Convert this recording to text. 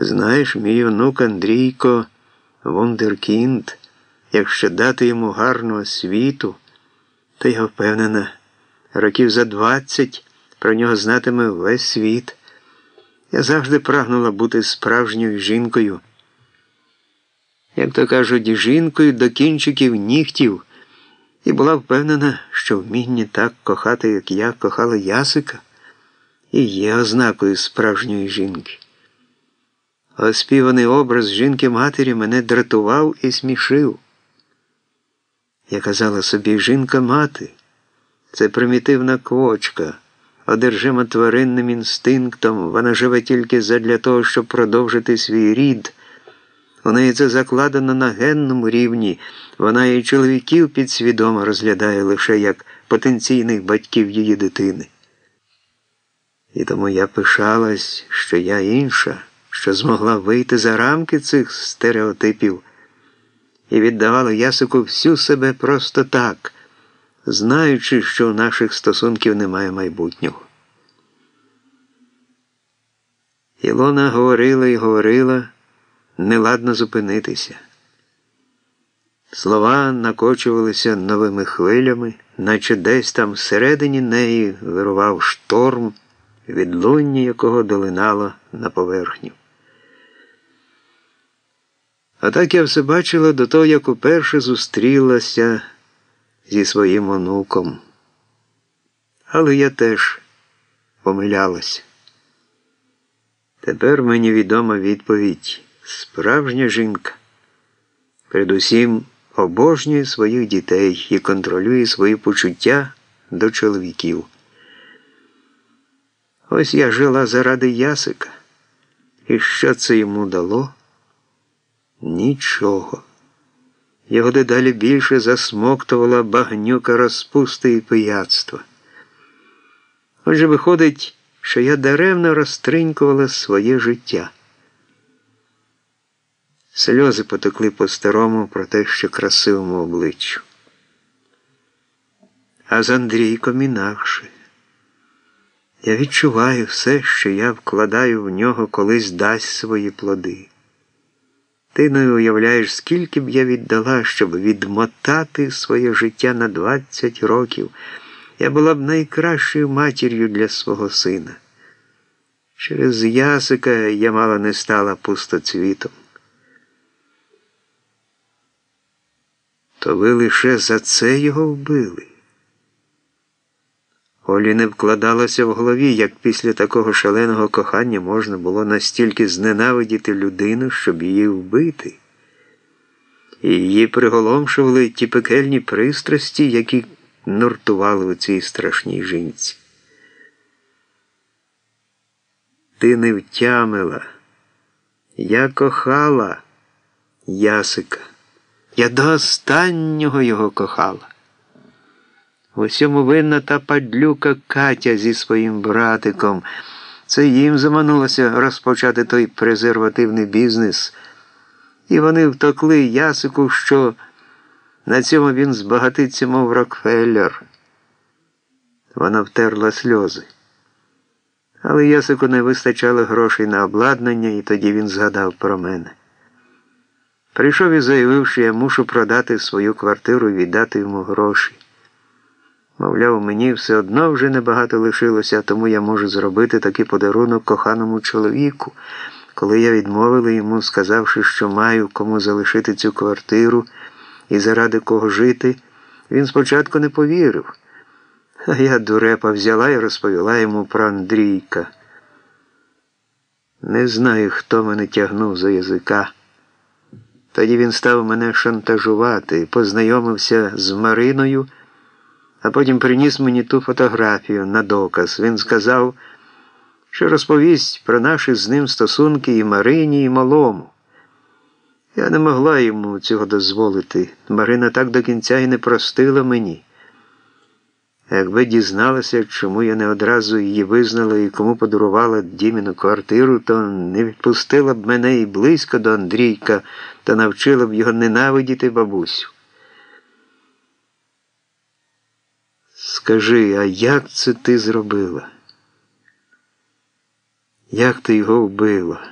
Знаєш, мій онук Андрійко Вундеркінд, якщо дати йому гарну освіту, то я впевнена, років за двадцять про нього знатиме весь світ. Я завжди прагнула бути справжньою жінкою. Як то кажуть, жінкою до кінчиків нігтів, і була впевнена, що вміння так кохати, як я кохала Ясика, і є ознакою справжньої жінки. Оспіваний образ жінки-матері мене дратував і смішив. Я казала собі, жінка-мати це примітивна квочка, одержима тваринним інстинктом, вона живе тільки задля того, щоб продовжити свій рід. У неї це закладено на генному рівні, вона і чоловіків підсвідомо розглядає лише як потенційних батьків її дитини. І тому я пишалась, що я інша що змогла вийти за рамки цих стереотипів і віддавала ясику всю себе просто так, знаючи, що у наших стосунків немає майбутнього. Ілона говорила і говорила, неладно зупинитися. Слова накочувалися новими хвилями, наче десь там всередині неї вирував шторм, відлуння якого долинало на поверхню. А так я все бачила до того, як уперше зустрілася зі своїм онуком. Але я теж помилялася. Тепер мені відома відповідь справжня жінка. Передусім обожнює своїх дітей і контролює свої почуття до чоловіків. Ось я жила заради ясика. І що це йому дало? Нічого. Його дедалі більше засмоктувала багнюка розпусти і пияцтва. Отже, виходить, що я даремно розтринькувала своє життя. Сльози потекли по старому про те, що красивому обличчю. А з Андрійком інакше. Я відчуваю все, що я вкладаю в нього, колись дасть свої плоди. Ти не уявляєш, скільки б я віддала, щоб відмотати своє життя на 20 років. Я була б найкращою матір'ю для свого сина. Через ясика я мало не стала пустоцвітом. То ви лише за це його вбили. Олі не вкладалося в голові, як після такого шаленого кохання можна було настільки зненавидіти людину, щоб її вбити. І її приголомшували ті пекельні пристрасті, які нуртували у цій страшній жінці. Ти не втямила. Я кохала Ясика. Я до останнього його кохала. В усьому винна та падлюка Катя зі своїм братиком. Це їм заманулося розпочати той презервативний бізнес. І вони втокли Ясику, що на цьому він збагатиться, мов Рокфеллер. Вона втерла сльози. Але Ясику не вистачало грошей на обладнання, і тоді він згадав про мене. Прийшов і заявив, що я мушу продати свою квартиру і віддати йому гроші. Мовляв, мені все одно вже небагато лишилося, тому я можу зробити такий подарунок коханому чоловіку. Коли я відмовила йому, сказавши, що маю кому залишити цю квартиру і заради кого жити, він спочатку не повірив. А я дурепа взяла і розповіла йому про Андрійка. Не знаю, хто мене тягнув за язика. Тоді він став мене шантажувати, познайомився з Мариною а потім приніс мені ту фотографію на доказ. Він сказав, що розповість про наші з ним стосунки і Марині, і малому. Я не могла йому цього дозволити. Марина так до кінця і не простила мені. Якби дізналася, чому я не одразу її визнала і кому подарувала Діміну квартиру, то не відпустила б мене і близько до Андрійка та навчила б його ненавидіти бабусю. Скажи, а як це ти зробила? Як ти його вбила?